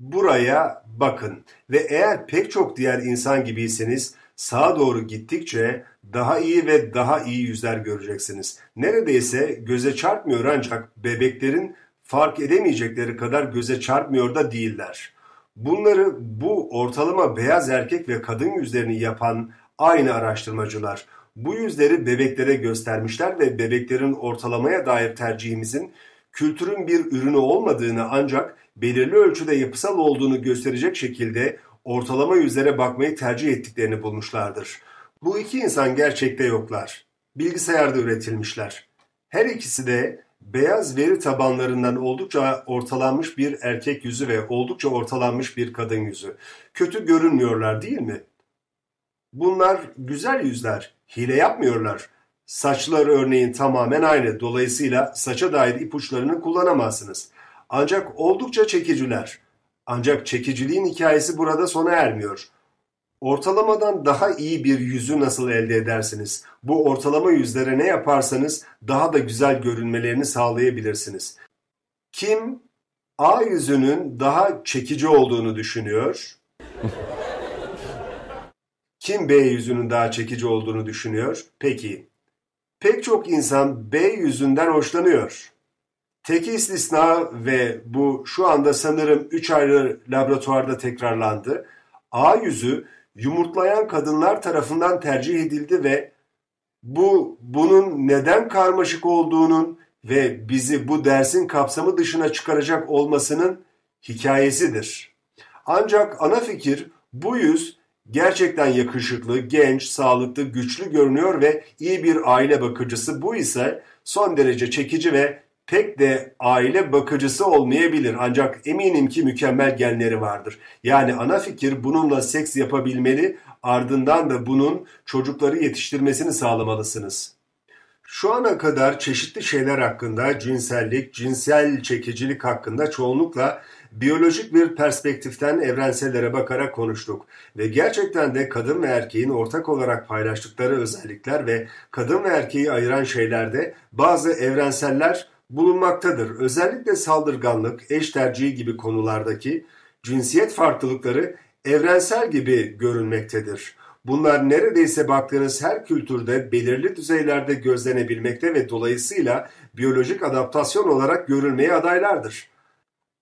buraya bakın ve eğer pek çok diğer insan gibiyseniz sağa doğru gittikçe daha iyi ve daha iyi yüzler göreceksiniz. Neredeyse göze çarpmıyor ancak bebeklerin fark edemeyecekleri kadar göze çarpmıyor da değiller. Bunları bu ortalama beyaz erkek ve kadın yüzlerini yapan aynı araştırmacılar. bu yüzleri bebeklere göstermişler ve bebeklerin ortalamaya dair tercihimizin kültürün bir ürünü olmadığını ancak belirli ölçüde yapısal olduğunu gösterecek şekilde ortalama yüzlere bakmayı tercih ettiklerini bulmuşlardır. Bu iki insan gerçekte yoklar. Bilgisayarda üretilmişler. Her ikisi de beyaz veri tabanlarından oldukça ortalanmış bir erkek yüzü ve oldukça ortalanmış bir kadın yüzü. Kötü görünmüyorlar değil mi? Bunlar güzel yüzler, hile yapmıyorlar. Saçlar örneğin tamamen aynı. Dolayısıyla saça dair ipuçlarını kullanamazsınız. Ancak oldukça çekiciler. Ancak çekiciliğin hikayesi burada sona ermiyor. Ortalamadan daha iyi bir yüzü nasıl elde edersiniz? Bu ortalama yüzlere ne yaparsanız daha da güzel görünmelerini sağlayabilirsiniz. Kim A yüzünün daha çekici olduğunu düşünüyor? Kim B yüzünün daha çekici olduğunu düşünüyor? Peki. Pek çok insan B yüzünden hoşlanıyor. Tek istisna ve bu şu anda sanırım 3 ayrı laboratuvarda tekrarlandı. A yüzü yumurtlayan kadınlar tarafından tercih edildi ve bu bunun neden karmaşık olduğunun ve bizi bu dersin kapsamı dışına çıkaracak olmasının hikayesidir. Ancak ana fikir bu yüz gerçekten yakışıklı, genç, sağlıklı, güçlü görünüyor ve iyi bir aile bakıcısı. Bu ise son derece çekici ve pek de aile bakıcısı olmayabilir ancak eminim ki mükemmel genleri vardır. Yani ana fikir bununla seks yapabilmeli ardından da bunun çocukları yetiştirmesini sağlamalısınız. Şu ana kadar çeşitli şeyler hakkında cinsellik, cinsel çekicilik hakkında çoğunlukla biyolojik bir perspektiften evrensellere bakarak konuştuk ve gerçekten de kadın ve erkeğin ortak olarak paylaştıkları özellikler ve kadın ve erkeği ayıran şeylerde bazı evrenseller bulunmaktadır. Özellikle saldırganlık, eş tercihi gibi konulardaki cinsiyet farklılıkları evrensel gibi görünmektedir. Bunlar neredeyse baktığınız her kültürde belirli düzeylerde gözlenebilmekte ve dolayısıyla biyolojik adaptasyon olarak görülmeye adaylardır.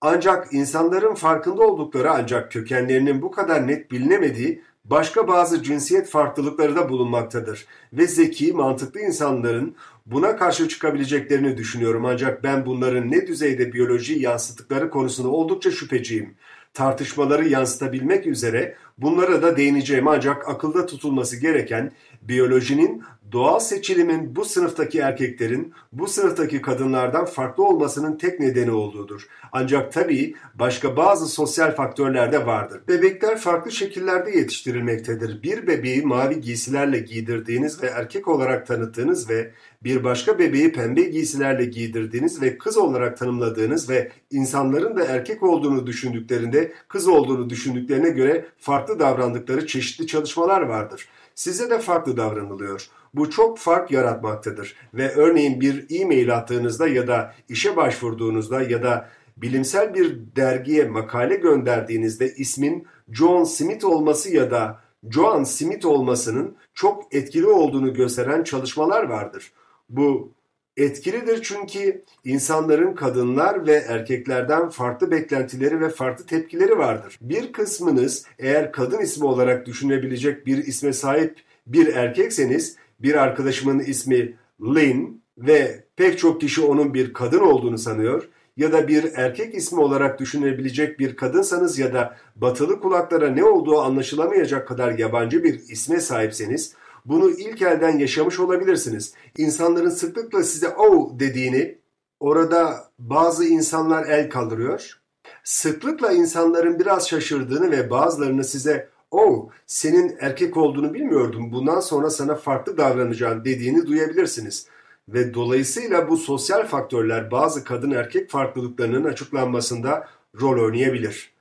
Ancak insanların farkında oldukları ancak kökenlerinin bu kadar net bilinemediği başka bazı cinsiyet farklılıkları da bulunmaktadır ve zeki, mantıklı insanların buna karşı çıkabileceklerini düşünüyorum ancak ben bunların ne düzeyde biyolojiyi yansıttıkları konusunda oldukça şüpheciyim. Tartışmaları yansıtabilmek üzere bunlara da değineceğim ancak akılda tutulması gereken biyolojinin doğal seçilimin bu sınıftaki erkeklerin bu sınıftaki kadınlardan farklı olmasının tek nedeni olduğudur. Ancak tabii başka bazı sosyal faktörler de vardır. Bebekler farklı şekillerde yetiştirilmektedir. Bir bebeği mavi giysilerle giydirdiğiniz ve erkek olarak tanıttığınız ve bir başka bebeği pembe giysilerle giydirdiğiniz ve kız olarak tanımladığınız ve insanların da erkek olduğunu düşündüklerinde kız olduğunu düşündüklerine göre farklı davrandıkları çeşitli çalışmalar vardır. Size de farklı davranılıyor. Bu çok fark yaratmaktadır ve örneğin bir e-mail attığınızda ya da işe başvurduğunuzda ya da bilimsel bir dergiye makale gönderdiğinizde ismin John Smith olması ya da Joan Smith olmasının çok etkili olduğunu gösteren çalışmalar vardır. Bu etkilidir çünkü insanların kadınlar ve erkeklerden farklı beklentileri ve farklı tepkileri vardır. Bir kısmınız eğer kadın ismi olarak düşünebilecek bir isme sahip bir erkekseniz bir arkadaşımın ismi Lynn ve pek çok kişi onun bir kadın olduğunu sanıyor ya da bir erkek ismi olarak düşünebilecek bir kadınsanız ya da batılı kulaklara ne olduğu anlaşılamayacak kadar yabancı bir isme sahipseniz bunu ilk elden yaşamış olabilirsiniz. İnsanların sıklıkla size o dediğini orada bazı insanlar el kaldırıyor. Sıklıkla insanların biraz şaşırdığını ve bazılarını size "Oh, senin erkek olduğunu bilmiyordum. Bundan sonra sana farklı davranacağım." dediğini duyabilirsiniz. Ve dolayısıyla bu sosyal faktörler bazı kadın erkek farklılıklarının açıklanmasında rol oynayabilir.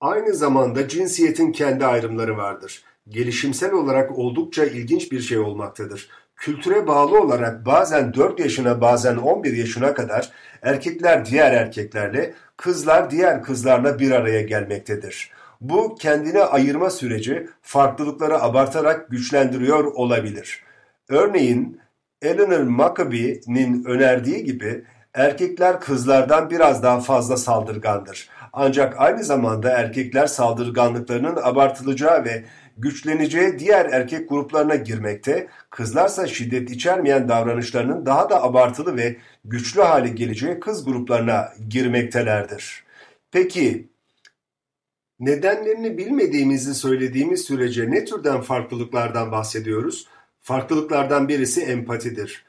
Aynı zamanda cinsiyetin kendi ayrımları vardır. Gelişimsel olarak oldukça ilginç bir şey olmaktadır. Kültüre bağlı olarak bazen 4 yaşına bazen 11 yaşına kadar erkekler diğer erkeklerle, kızlar diğer kızlarla bir araya gelmektedir. Bu kendine ayırma süreci farklılıkları abartarak güçlendiriyor olabilir. Örneğin Eleanor Maccabee'nin önerdiği gibi erkekler kızlardan biraz daha fazla saldırgandır. Ancak aynı zamanda erkekler saldırganlıklarının abartılacağı ve güçleneceği diğer erkek gruplarına girmekte, kızlarsa şiddet içermeyen davranışlarının daha da abartılı ve güçlü hale geleceği kız gruplarına girmektelerdir. Peki nedenlerini bilmediğimizi söylediğimiz sürece ne türden farklılıklardan bahsediyoruz? Farklılıklardan birisi empatidir.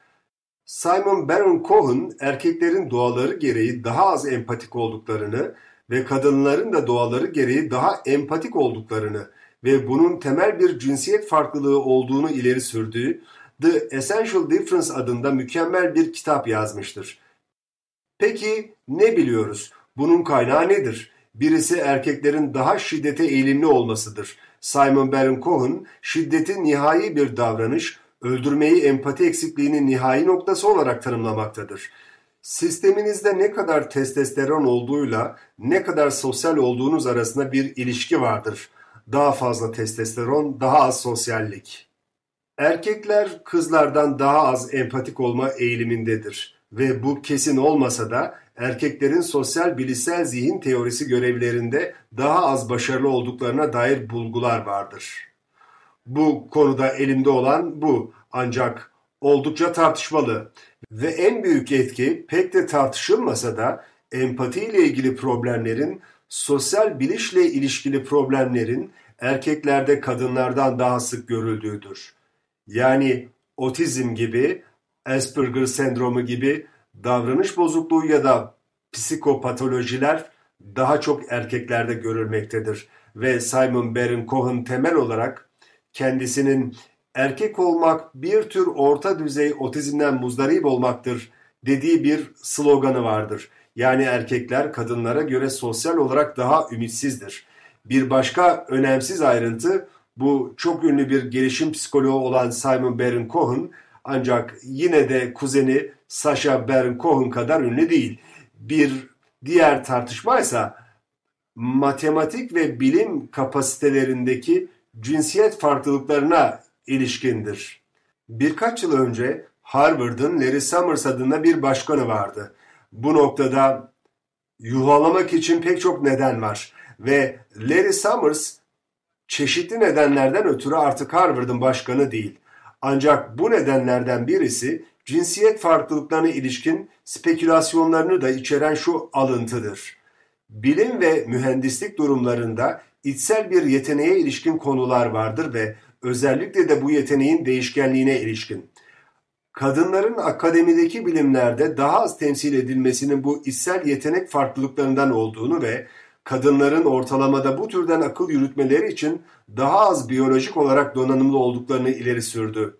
Simon Baron Cohen erkeklerin doğaları gereği daha az empatik olduklarını ve kadınların da doğaları gereği daha empatik olduklarını ve bunun temel bir cinsiyet farklılığı olduğunu ileri sürdüğü The Essential Difference adında mükemmel bir kitap yazmıştır. Peki ne biliyoruz? Bunun kaynağı nedir? Birisi erkeklerin daha şiddete eğilimli olmasıdır. Simon Baron Cohen, şiddeti nihai bir davranış, öldürmeyi empati eksikliğinin nihai noktası olarak tanımlamaktadır. Sisteminizde ne kadar testosteron olduğuyla ne kadar sosyal olduğunuz arasında bir ilişki vardır. Daha fazla testosteron, daha az sosyallik. Erkekler kızlardan daha az empatik olma eğilimindedir ve bu kesin olmasa da erkeklerin sosyal bilişsel zihin teorisi görevlerinde daha az başarılı olduklarına dair bulgular vardır. Bu konuda elimde olan bu ancak oldukça tartışmalı ve en büyük etki pek de tartışılmasa da empati ile ilgili problemlerin sosyal bilişle ilişkili problemlerin erkeklerde kadınlardan daha sık görüldüğüdür. Yani otizm gibi, Asperger sendromu gibi davranış bozukluğu ya da psikopatolojiler daha çok erkeklerde görülmektedir ve Simon Baron Cohen temel olarak kendisinin erkek olmak bir tür orta düzey otizmden muzdarip olmaktır dediği bir sloganı vardır. Yani erkekler kadınlara göre sosyal olarak daha ümitsizdir. Bir başka önemsiz ayrıntı bu çok ünlü bir gelişim psikoloğu olan Simon Baron Cohen ancak yine de kuzeni Sasha Baron Cohen kadar ünlü değil. Bir diğer tartışma ise matematik ve bilim kapasitelerindeki cinsiyet farklılıklarına ilişkindir. Birkaç yıl önce Harvard'ın Larry Summers adında bir başkanı vardı. Bu noktada yuhalamak için pek çok neden var ve Larry Summers çeşitli nedenlerden ötürü artık Harvard'ın başkanı değil. Ancak bu nedenlerden birisi cinsiyet farklılıklarına ilişkin spekülasyonlarını da içeren şu alıntıdır. Bilim ve mühendislik durumlarında içsel bir yeteneğe ilişkin konular vardır ve özellikle de bu yeteneğin değişkenliğine ilişkin. Kadınların akademideki bilimlerde daha az temsil edilmesinin bu içsel yetenek farklılıklarından olduğunu ve kadınların ortalamada bu türden akıl yürütmeleri için daha az biyolojik olarak donanımlı olduklarını ileri sürdü.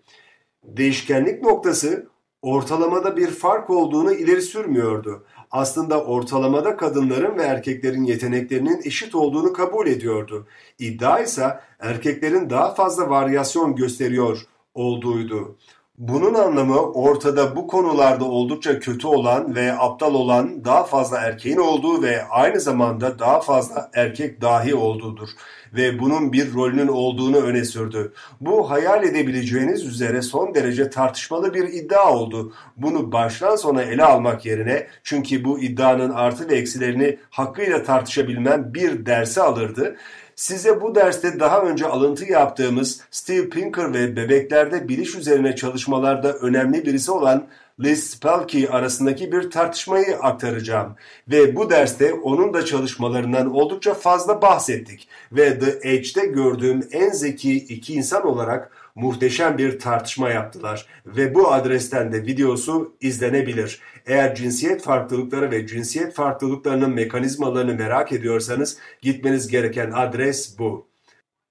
Değişkenlik noktası ortalamada bir fark olduğunu ileri sürmüyordu. Aslında ortalamada kadınların ve erkeklerin yeteneklerinin eşit olduğunu kabul ediyordu. İddia ise erkeklerin daha fazla varyasyon gösteriyor olduğuydu. Bunun anlamı ortada bu konularda oldukça kötü olan ve aptal olan daha fazla erkeğin olduğu ve aynı zamanda daha fazla erkek dahi olduğudur ve bunun bir rolünün olduğunu öne sürdü. Bu hayal edebileceğiniz üzere son derece tartışmalı bir iddia oldu. Bunu baştan sona ele almak yerine çünkü bu iddianın artı ve eksilerini hakkıyla tartışabilmem bir dersi alırdı. Size bu derste daha önce alıntı yaptığımız Steve Pinker ve bebeklerde biliş üzerine çalışmalarda önemli birisi olan Liz Spelke arasındaki bir tartışmayı aktaracağım ve bu derste onun da çalışmalarından oldukça fazla bahsettik ve The Edge'de gördüğüm en zeki iki insan olarak muhteşem bir tartışma yaptılar ve bu adresten de videosu izlenebilir. Eğer cinsiyet farklılıkları ve cinsiyet farklılıklarının mekanizmalarını merak ediyorsanız gitmeniz gereken adres bu.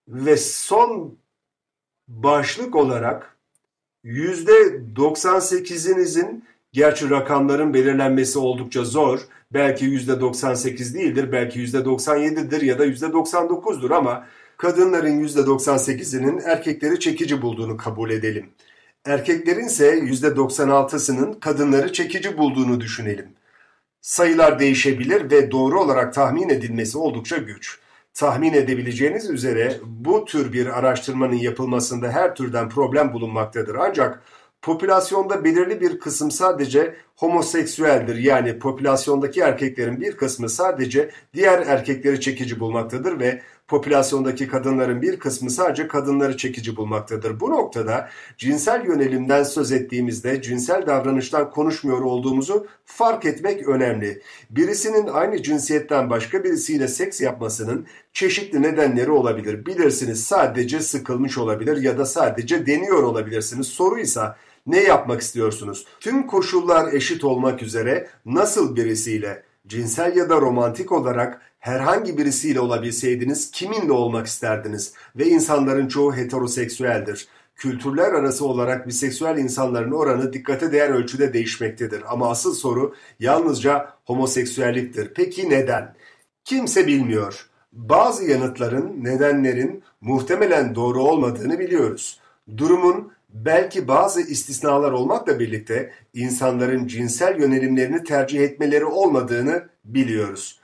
Ve son başlık olarak %98'inizin gerçi rakamların belirlenmesi oldukça zor. Belki %98 değildir, belki %97'dir ya da %99'dur ama kadınların %98'inin erkekleri çekici bulduğunu kabul edelim. Erkeklerin ise %96'sının kadınları çekici bulduğunu düşünelim. Sayılar değişebilir ve doğru olarak tahmin edilmesi oldukça güç. Tahmin edebileceğiniz üzere bu tür bir araştırmanın yapılmasında her türden problem bulunmaktadır. Ancak popülasyonda belirli bir kısım sadece homoseksüeldir. Yani popülasyondaki erkeklerin bir kısmı sadece diğer erkekleri çekici bulmaktadır ve Popülasyondaki kadınların bir kısmı sadece kadınları çekici bulmaktadır. Bu noktada cinsel yönelimden söz ettiğimizde cinsel davranıştan konuşmuyor olduğumuzu fark etmek önemli. Birisinin aynı cinsiyetten başka birisiyle seks yapmasının çeşitli nedenleri olabilir. Bilirsiniz sadece sıkılmış olabilir ya da sadece deniyor olabilirsiniz. Soru ise ne yapmak istiyorsunuz? Tüm koşullar eşit olmak üzere nasıl birisiyle cinsel ya da romantik olarak herhangi birisiyle olabilseydiniz kiminle olmak isterdiniz? Ve insanların çoğu heteroseksüeldir. Kültürler arası olarak biseksüel insanların oranı dikkate değer ölçüde değişmektedir. Ama asıl soru yalnızca homoseksüelliktir. Peki neden? Kimse bilmiyor. Bazı yanıtların, nedenlerin muhtemelen doğru olmadığını biliyoruz. Durumun belki bazı istisnalar olmakla birlikte insanların cinsel yönelimlerini tercih etmeleri olmadığını biliyoruz.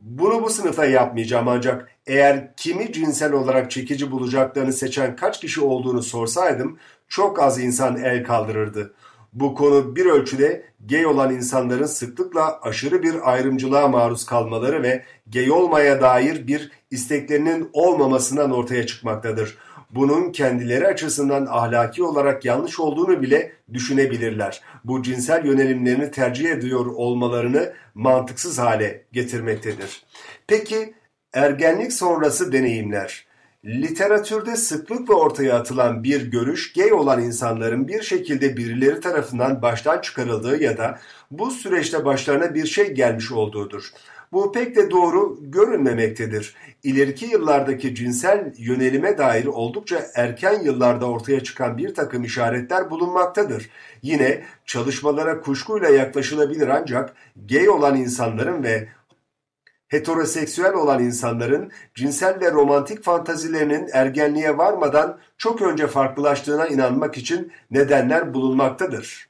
Bunu bu sınıfta yapmayacağım ancak eğer kimi cinsel olarak çekici bulacaklarını seçen kaç kişi olduğunu sorsaydım çok az insan el kaldırırdı. Bu konu bir ölçüde gay olan insanların sıklıkla aşırı bir ayrımcılığa maruz kalmaları ve gay olmaya dair bir isteklerinin olmamasından ortaya çıkmaktadır bunun kendileri açısından ahlaki olarak yanlış olduğunu bile düşünebilirler. Bu cinsel yönelimlerini tercih ediyor olmalarını mantıksız hale getirmektedir. Peki ergenlik sonrası deneyimler? Literatürde sıklıkla ortaya atılan bir görüş gay olan insanların bir şekilde birileri tarafından baştan çıkarıldığı ya da bu süreçte başlarına bir şey gelmiş olduğudur. Bu pek de doğru görünmemektedir. İleriki yıllardaki cinsel yönelime dair oldukça erken yıllarda ortaya çıkan bir takım işaretler bulunmaktadır. Yine çalışmalara kuşkuyla yaklaşılabilir ancak gay olan insanların ve heteroseksüel olan insanların cinsel ve romantik fantazilerinin ergenliğe varmadan çok önce farklılaştığına inanmak için nedenler bulunmaktadır.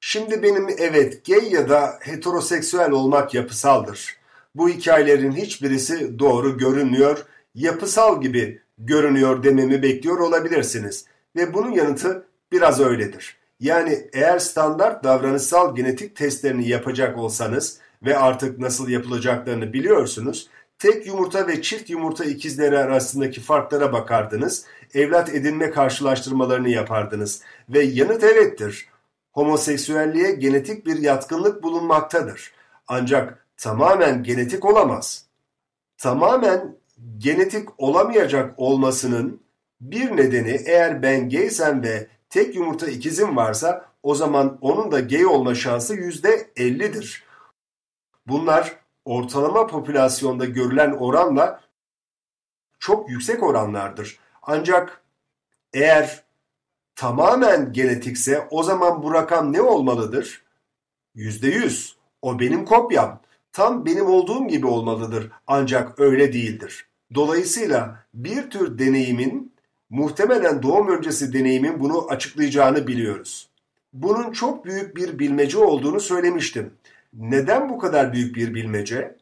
Şimdi benim evet gay ya da heteroseksüel olmak yapısaldır. Bu hikayelerin hiçbirisi doğru görünmüyor, yapısal gibi görünüyor dememi bekliyor olabilirsiniz. Ve bunun yanıtı biraz öyledir. Yani eğer standart davranışsal genetik testlerini yapacak olsanız ve artık nasıl yapılacaklarını biliyorsunuz, tek yumurta ve çift yumurta ikizleri arasındaki farklara bakardınız, evlat edinme karşılaştırmalarını yapardınız ve yanıt evettir. Homoseksüelliğe genetik bir yatkınlık bulunmaktadır. Ancak tamamen genetik olamaz. Tamamen genetik olamayacak olmasının bir nedeni eğer ben gaysem ve tek yumurta ikizim varsa o zaman onun da gay olma şansı yüzde ellidir. Bunlar ortalama popülasyonda görülen oranla çok yüksek oranlardır. Ancak eğer tamamen genetikse o zaman bu rakam ne olmalıdır? Yüzde yüz. O benim kopyam tam benim olduğum gibi olmalıdır ancak öyle değildir. Dolayısıyla bir tür deneyimin muhtemelen doğum öncesi deneyimin bunu açıklayacağını biliyoruz. Bunun çok büyük bir bilmece olduğunu söylemiştim. Neden bu kadar büyük bir bilmece?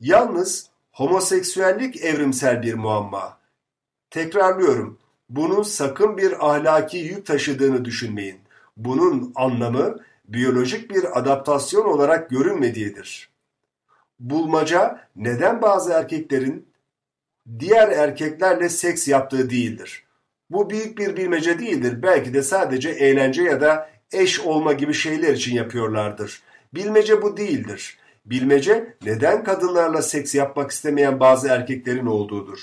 Yalnız homoseksüellik evrimsel bir muamma. Tekrarlıyorum, bunun sakın bir ahlaki yük taşıdığını düşünmeyin. Bunun anlamı biyolojik bir adaptasyon olarak görünmediğidir bulmaca neden bazı erkeklerin diğer erkeklerle seks yaptığı değildir. Bu büyük bir bilmece değildir. Belki de sadece eğlence ya da eş olma gibi şeyler için yapıyorlardır. Bilmece bu değildir. Bilmece neden kadınlarla seks yapmak istemeyen bazı erkeklerin olduğudur.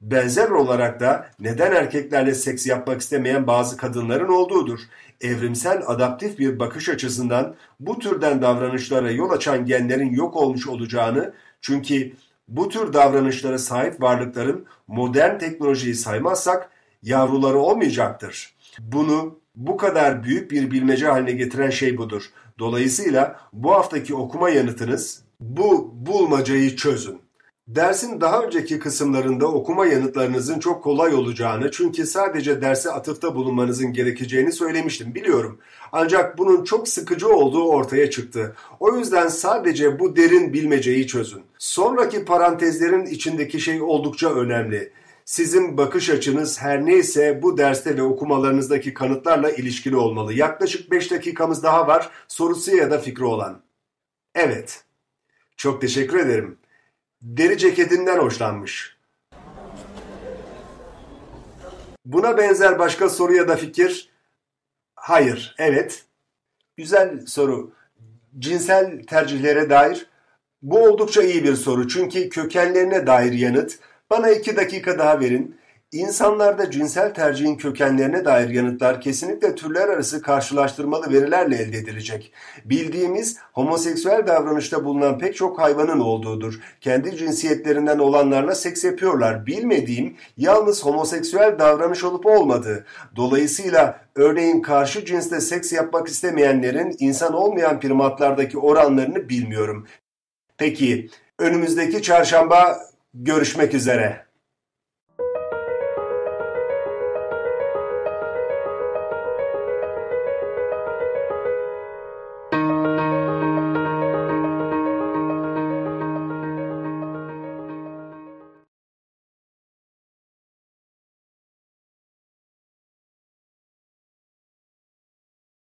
Benzer olarak da neden erkeklerle seks yapmak istemeyen bazı kadınların olduğudur. Evrimsel adaptif bir bakış açısından bu türden davranışlara yol açan genlerin yok olmuş olacağını çünkü bu tür davranışlara sahip varlıkların modern teknolojiyi saymazsak yavruları olmayacaktır. Bunu bu kadar büyük bir bilmece haline getiren şey budur. Dolayısıyla bu haftaki okuma yanıtınız bu bulmacayı çözün. Dersin daha önceki kısımlarında okuma yanıtlarınızın çok kolay olacağını çünkü sadece derse atıfta bulunmanızın gerekeceğini söylemiştim biliyorum. Ancak bunun çok sıkıcı olduğu ortaya çıktı. O yüzden sadece bu derin bilmeceyi çözün. Sonraki parantezlerin içindeki şey oldukça önemli. Sizin bakış açınız her neyse bu derste ve okumalarınızdaki kanıtlarla ilişkili olmalı. Yaklaşık 5 dakikamız daha var sorusu ya da fikri olan. Evet. Çok teşekkür ederim. Deri ceketinden hoşlanmış. Buna benzer başka soru ya da fikir? Hayır, evet. Güzel soru. Cinsel tercihlere dair? Bu oldukça iyi bir soru çünkü kökenlerine dair yanıt. Bana iki dakika daha verin. İnsanlarda cinsel tercihin kökenlerine dair yanıtlar kesinlikle türler arası karşılaştırmalı verilerle elde edilecek. Bildiğimiz homoseksüel davranışta bulunan pek çok hayvanın olduğudur. Kendi cinsiyetlerinden olanlarla seks yapıyorlar. Bilmediğim yalnız homoseksüel davranış olup olmadığı. Dolayısıyla örneğin karşı cinsle seks yapmak istemeyenlerin insan olmayan primatlardaki oranlarını bilmiyorum. Peki önümüzdeki çarşamba görüşmek üzere.